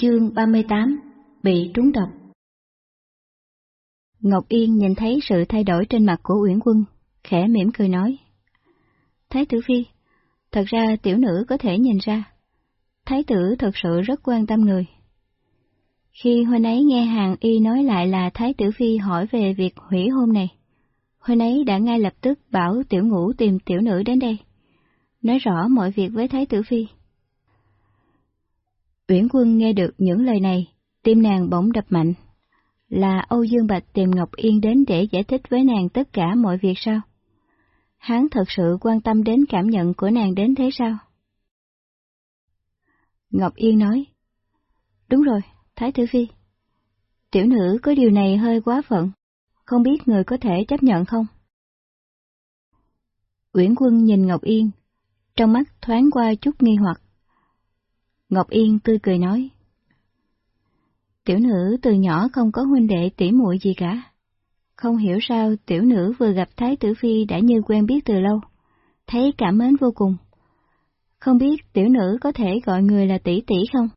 Chương 38 Bị trúng độc Ngọc Yên nhìn thấy sự thay đổi trên mặt của Uyển Quân, khẽ mỉm cười nói. Thái tử Phi, thật ra tiểu nữ có thể nhìn ra. Thái tử thật sự rất quan tâm người. Khi huynh ấy nghe hàng y nói lại là Thái tử Phi hỏi về việc hủy hôn này, huynh ấy đã ngay lập tức bảo tiểu ngũ tìm tiểu nữ đến đây, nói rõ mọi việc với Thái tử Phi. Uyển Quân nghe được những lời này, tim nàng bỗng đập mạnh. Là Âu Dương Bạch tìm Ngọc Yên đến để giải thích với nàng tất cả mọi việc sao? Hắn thật sự quan tâm đến cảm nhận của nàng đến thế sao? Ngọc Yên nói, Đúng rồi, Thái Tử Phi. Tiểu nữ có điều này hơi quá phận, không biết người có thể chấp nhận không? Uyển Quân nhìn Ngọc Yên, trong mắt thoáng qua chút nghi hoặc. Ngọc Yên tươi cười nói. Tiểu nữ từ nhỏ không có huynh đệ tỉ muội gì cả. Không hiểu sao tiểu nữ vừa gặp Thái Tử Phi đã như quen biết từ lâu, thấy cảm mến vô cùng. Không biết tiểu nữ có thể gọi người là tỷ tỷ không?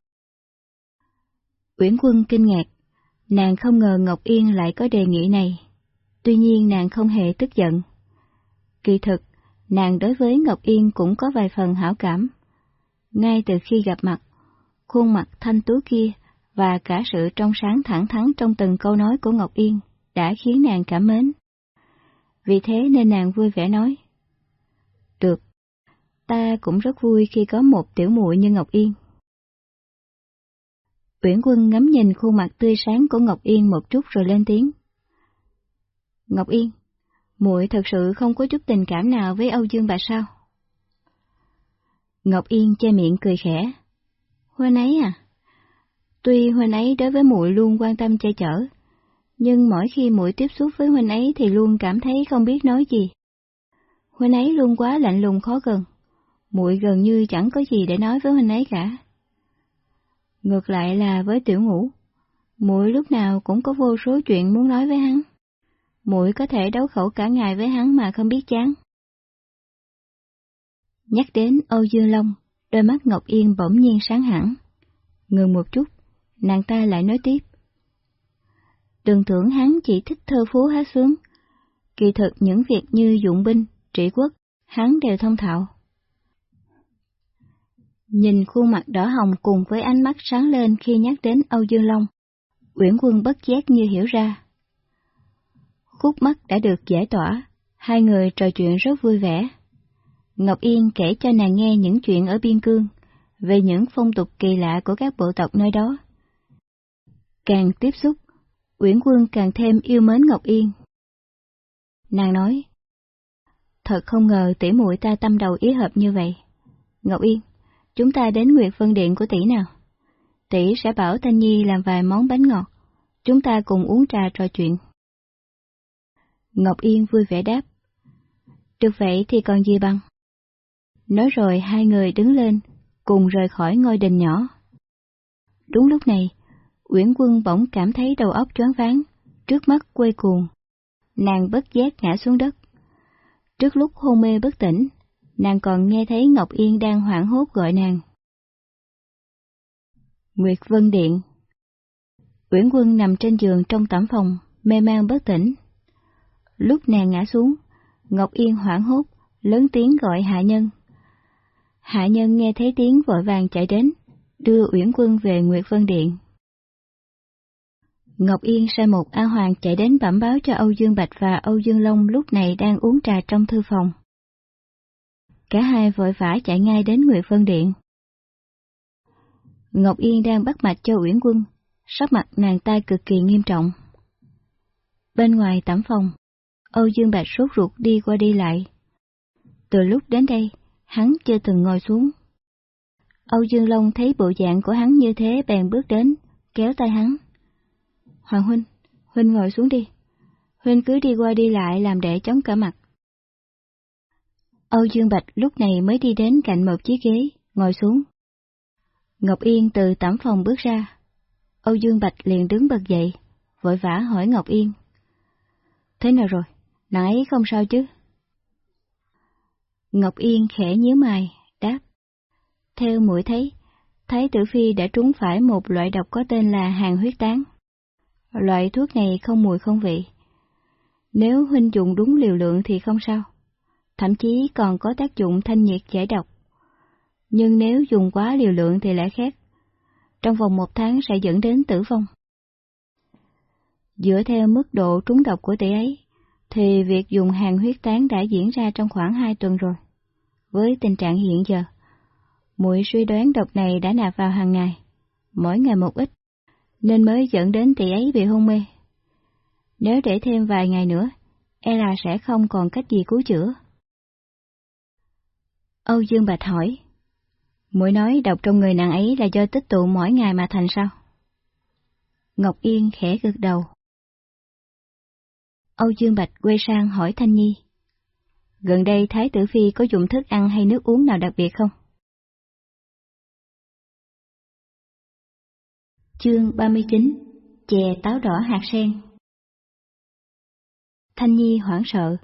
Uyển Quân kinh ngạc, nàng không ngờ Ngọc Yên lại có đề nghị này. Tuy nhiên nàng không hề tức giận. Kỳ thực, nàng đối với Ngọc Yên cũng có vài phần hảo cảm. Ngay từ khi gặp mặt, khuôn mặt thanh tú kia và cả sự trong sáng thẳng thắn trong từng câu nói của Ngọc Yên đã khiến nàng cảm mến. Vì thế nên nàng vui vẻ nói. Được, ta cũng rất vui khi có một tiểu muội như Ngọc Yên. Uyển Quân ngắm nhìn khuôn mặt tươi sáng của Ngọc Yên một chút rồi lên tiếng. Ngọc Yên, muội thật sự không có chút tình cảm nào với Âu Dương bà sao? Ngọc Yên che miệng cười khẽ. Huynh ấy à? Tuy huynh ấy đối với muội luôn quan tâm che chở, nhưng mỗi khi muội tiếp xúc với huynh ấy thì luôn cảm thấy không biết nói gì. Huynh ấy luôn quá lạnh lùng khó gần, muội gần như chẳng có gì để nói với huynh ấy cả. Ngược lại là với tiểu ngũ, muội lúc nào cũng có vô số chuyện muốn nói với hắn. Muội có thể đấu khẩu cả ngày với hắn mà không biết chán. Nhắc đến Âu Dương Long, đôi mắt Ngọc Yên bỗng nhiên sáng hẳn. Ngừng một chút, nàng ta lại nói tiếp. Đừng tưởng hắn chỉ thích thơ phú hát sướng. Kỳ thực những việc như dụng binh, trị quốc, hắn đều thông thạo. Nhìn khuôn mặt đỏ hồng cùng với ánh mắt sáng lên khi nhắc đến Âu Dương Long, Uyển Quân bất giác như hiểu ra. Khúc mắt đã được giải tỏa, hai người trò chuyện rất vui vẻ. Ngọc Yên kể cho nàng nghe những chuyện ở biên cương, về những phong tục kỳ lạ của các bộ tộc nơi đó. Càng tiếp xúc, Uyển Quân càng thêm yêu mến Ngọc Yên. Nàng nói, Thật không ngờ tỷ muội ta tâm đầu ý hợp như vậy. Ngọc Yên, chúng ta đến Nguyệt Vân Điện của tỷ nào? Tỷ sẽ bảo Thanh Nhi làm vài món bánh ngọt, chúng ta cùng uống trà trò chuyện. Ngọc Yên vui vẻ đáp. Được vậy thì còn gì bằng? Nói rồi hai người đứng lên, cùng rời khỏi ngôi đình nhỏ. Đúng lúc này, Uyển Quân bỗng cảm thấy đầu óc choáng váng, trước mắt quay cuồng. Nàng bất giác ngã xuống đất. Trước lúc hôn mê bất tỉnh, nàng còn nghe thấy Ngọc Yên đang hoảng hốt gọi nàng. Nguyệt Vân Điện Uyển Quân nằm trên giường trong tẩm phòng, mê man bất tỉnh. Lúc nàng ngã xuống, Ngọc Yên hoảng hốt, lớn tiếng gọi hạ nhân. Hạ nhân nghe thấy tiếng vội vàng chạy đến, đưa Uyển Quân về Nguyệt Vân Điện. Ngọc Yên sai một A Hoàng chạy đến bẩm báo cho Âu Dương Bạch và Âu Dương Long lúc này đang uống trà trong thư phòng. Cả hai vội vã chạy ngay đến Nguyệt Vân Điện. Ngọc Yên đang bắt mạch cho Uyển Quân, sắc mặt nàng ta cực kỳ nghiêm trọng. Bên ngoài tẩm phòng, Âu Dương Bạch sốt ruột đi qua đi lại. Từ lúc đến đây, hắn chưa từng ngồi xuống. Âu Dương Long thấy bộ dạng của hắn như thế bèn bước đến, kéo tay hắn. Hoàng Huynh, Huynh ngồi xuống đi. Huynh cứ đi qua đi lại làm để chống cả mặt. Âu Dương Bạch lúc này mới đi đến cạnh một chiếc ghế, ngồi xuống. Ngọc Yên từ tẩm phòng bước ra. Âu Dương Bạch liền đứng bật dậy, vội vã hỏi Ngọc Yên. Thế nào rồi? Nãy không sao chứ? Ngọc Yên khẽ nhíu mày, đáp. Theo mũi thấy, Thái tử Phi đã trúng phải một loại độc có tên là hàng huyết tán. Loại thuốc này không mùi không vị. Nếu huynh dùng đúng liều lượng thì không sao, thậm chí còn có tác dụng thanh nhiệt giải độc. Nhưng nếu dùng quá liều lượng thì lại khác. Trong vòng một tháng sẽ dẫn đến tử vong. Dựa theo mức độ trúng độc của tỷ ấy, thì việc dùng hàng huyết tán đã diễn ra trong khoảng hai tuần rồi. Với tình trạng hiện giờ, muội suy đoán độc này đã nạp vào hàng ngày, mỗi ngày một ít, nên mới dẫn đến tỷ ấy bị hôn mê. Nếu để thêm vài ngày nữa, e là sẽ không còn cách gì cứu chữa. Âu Dương Bạch hỏi, muội nói độc trong người nàng ấy là do tích tụ mỗi ngày mà thành sao? Ngọc Yên khẽ gật đầu. Âu Dương Bạch quay sang hỏi Thanh Nhi. Gần đây Thái tử Phi có dùng thức ăn hay nước uống nào đặc biệt không? Chương 39 Chè táo đỏ hạt sen Thanh Nhi hoảng sợ,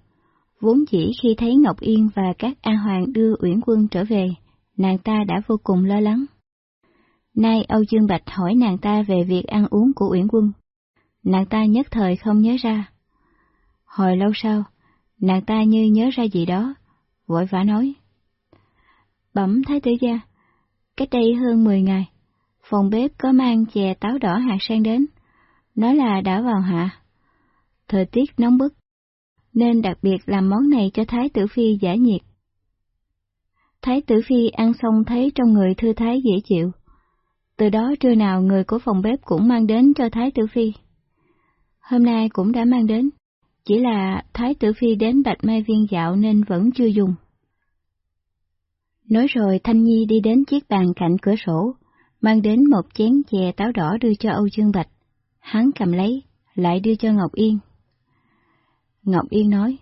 vốn chỉ khi thấy Ngọc Yên và các A Hoàng đưa Uyển Quân trở về, nàng ta đã vô cùng lo lắng. Nay Âu Dương Bạch hỏi nàng ta về việc ăn uống của Uyển Quân. Nàng ta nhất thời không nhớ ra. Hồi lâu sau, nàng ta như nhớ ra gì đó, vội vã nói. Bẩm Thái tử gia, cách đây hơn 10 ngày, phòng bếp có mang chè táo đỏ hạt sen đến, nói là đã vào hạ. Thời tiết nóng bức, nên đặc biệt làm món này cho Thái tử Phi giải nhiệt. Thái tử Phi ăn xong thấy trong người thư thái dễ chịu. Từ đó trưa nào người của phòng bếp cũng mang đến cho Thái tử Phi. Hôm nay cũng đã mang đến, chỉ là Thái tử Phi đến Bạch Mai Viên dạo nên vẫn chưa dùng. Nói rồi Thanh Nhi đi đến chiếc bàn cạnh cửa sổ, mang đến một chén chè táo đỏ đưa cho Âu Dương Bạch. Hắn cầm lấy, lại đưa cho Ngọc Yên. Ngọc Yên nói,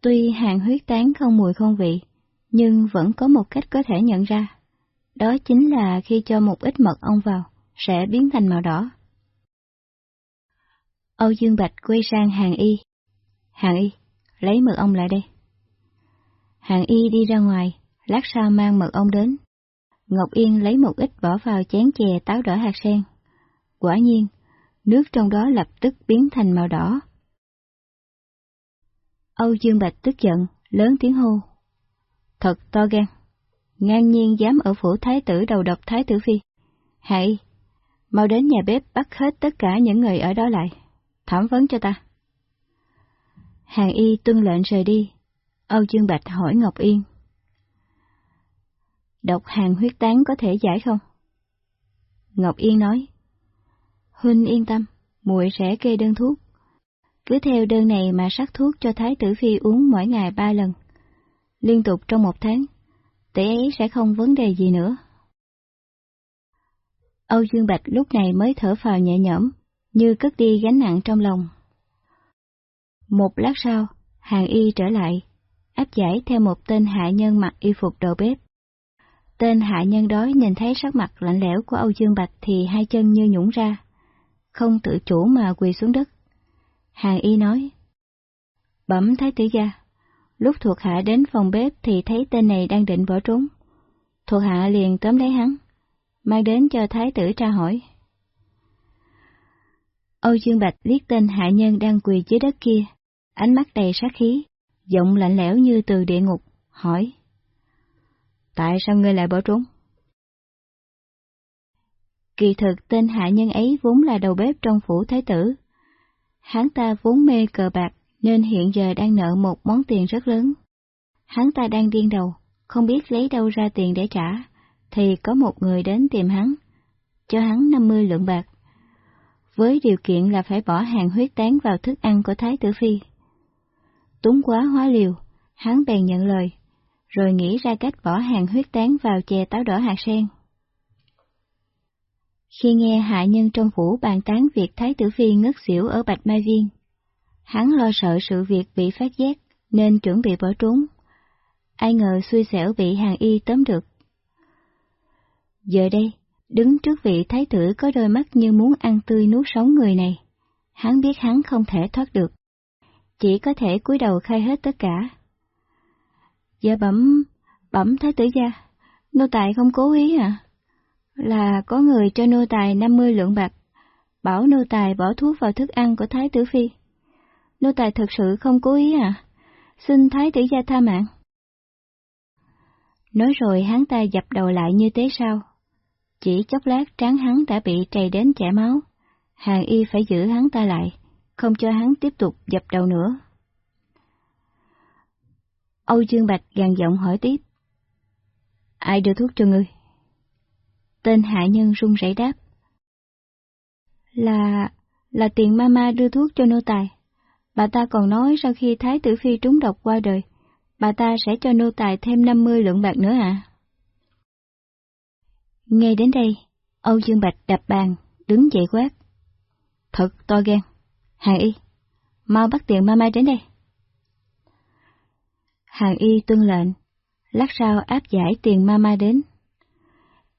Tuy hàng huyết tán không mùi không vị, nhưng vẫn có một cách có thể nhận ra. Đó chính là khi cho một ít mật ong vào, sẽ biến thành màu đỏ. Âu Dương Bạch quay sang hàng y. Hàng y, lấy mật ong lại đây. Hàng y đi ra ngoài, lát sau mang mật ong đến. Ngọc Yên lấy một ít bỏ vào chén chè táo đỏ hạt sen. Quả nhiên, nước trong đó lập tức biến thành màu đỏ. Âu Dương Bạch tức giận, lớn tiếng hô. Thật to gan, ngang nhiên dám ở phủ thái tử đầu độc thái tử phi. Hãy, mau đến nhà bếp bắt hết tất cả những người ở đó lại, thẩm vấn cho ta. Hàng y tuân lệnh rời đi, Âu Dương Bạch hỏi Ngọc Yên. Độc hàng huyết tán có thể giải không? Ngọc Yên nói, Huynh yên tâm, muội sẽ kê đơn thuốc. Cứ theo đơn này mà sắc thuốc cho Thái tử Phi uống mỗi ngày ba lần. Liên tục trong một tháng, tỷ ấy sẽ không vấn đề gì nữa. Âu Dương Bạch lúc này mới thở phào nhẹ nhõm, như cất đi gánh nặng trong lòng. Một lát sau, hàng y trở lại, áp giải theo một tên hạ nhân mặc y phục đầu bếp. Tên hạ nhân đó nhìn thấy sắc mặt lạnh lẽo của Âu Dương Bạch thì hai chân như nhũng ra, không tự chủ mà quỳ xuống đất. Hàng y nói, Bẩm Thái tử gia, lúc thuộc hạ đến phòng bếp thì thấy tên này đang định bỏ trốn. Thuộc hạ liền tóm lấy hắn, mang đến cho Thái tử tra hỏi. Âu Dương Bạch liếc tên hạ nhân đang quỳ dưới đất kia, ánh mắt đầy sát khí, giọng lạnh lẽo như từ địa ngục, hỏi. Tại sao ngươi lại bỏ trốn? Kỳ thực tên hạ nhân ấy vốn là đầu bếp trong phủ thái tử. Hắn ta vốn mê cờ bạc nên hiện giờ đang nợ một món tiền rất lớn. Hắn ta đang điên đầu, không biết lấy đâu ra tiền để trả, thì có một người đến tìm hắn, cho hắn 50 lượng bạc. Với điều kiện là phải bỏ hàng huyết tán vào thức ăn của Thái tử Phi. Túng quá hóa liều, hắn bèn nhận lời, rồi nghĩ ra cách bỏ hàng huyết tán vào chè táo đỏ hạt sen. Khi nghe hạ nhân trong phủ bàn tán việc Thái tử Phi ngất xỉu ở Bạch Mai Viên, hắn lo sợ sự việc bị phát giác nên chuẩn bị bỏ trốn. Ai ngờ xui xẻo bị hàng y tóm được. Giờ đây, đứng trước vị thái tử có đôi mắt như muốn ăn tươi nuốt sống người này, hắn biết hắn không thể thoát được. Chỉ có thể cúi đầu khai hết tất cả. Dạ bẩm, bẩm thái tử gia, nô tài không cố ý à? Là có người cho nô tài 50 lượng bạc, bảo nô tài bỏ thuốc vào thức ăn của Thái tử Phi. Nô tài thật sự không cố ý à? Xin Thái tử gia tha mạng. Nói rồi hắn ta dập đầu lại như thế sao? Chỉ chốc lát trán hắn đã bị trầy đến chảy máu. Hàng y phải giữ hắn ta lại, không cho hắn tiếp tục dập đầu nữa. Âu Dương Bạch gằn giọng hỏi tiếp. Ai đưa thuốc cho ngươi? Tên hạ nhân run rẩy đáp. Là... là tiền mama đưa thuốc cho nô tài. Bà ta còn nói sau khi Thái tử Phi trúng độc qua đời, bà ta sẽ cho nô tài thêm 50 lượng bạc nữa à? Nghe đến đây, Âu Dương Bạch đập bàn, đứng dậy quát. Thật to gan. Hàng y, mau bắt tiền mama đến đây. Hàng y tuân lệnh, lát sau áp giải tiền mama đến.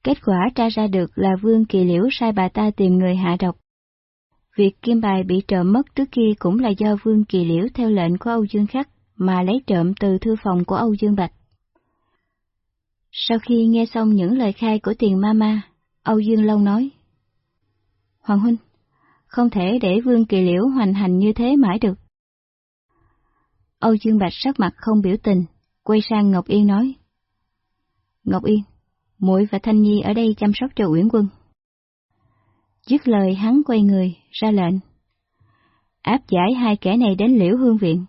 Kết quả tra ra được là Vương Kỳ Liễu sai bà ta tìm người hạ độc. Việc kim bài bị trộm mất trước kia cũng là do Vương Kỳ Liễu theo lệnh của Âu Dương Khắc mà lấy trộm từ thư phòng của Âu Dương Bạch. Sau khi nghe xong những lời khai của tiền mama, Âu Dương Long nói. Hoàng Huynh, không thể để Vương Kỳ Liễu hoành hành như thế mãi được. Âu Dương Bạch sắc mặt không biểu tình, quay sang Ngọc Yên nói. Ngọc Yên, muội và Thanh Nhi ở đây chăm sóc cho Uyển Quân. Dứt lời hắn quay người, ra lệnh. Áp giải hai kẻ này đến liễu hương viện.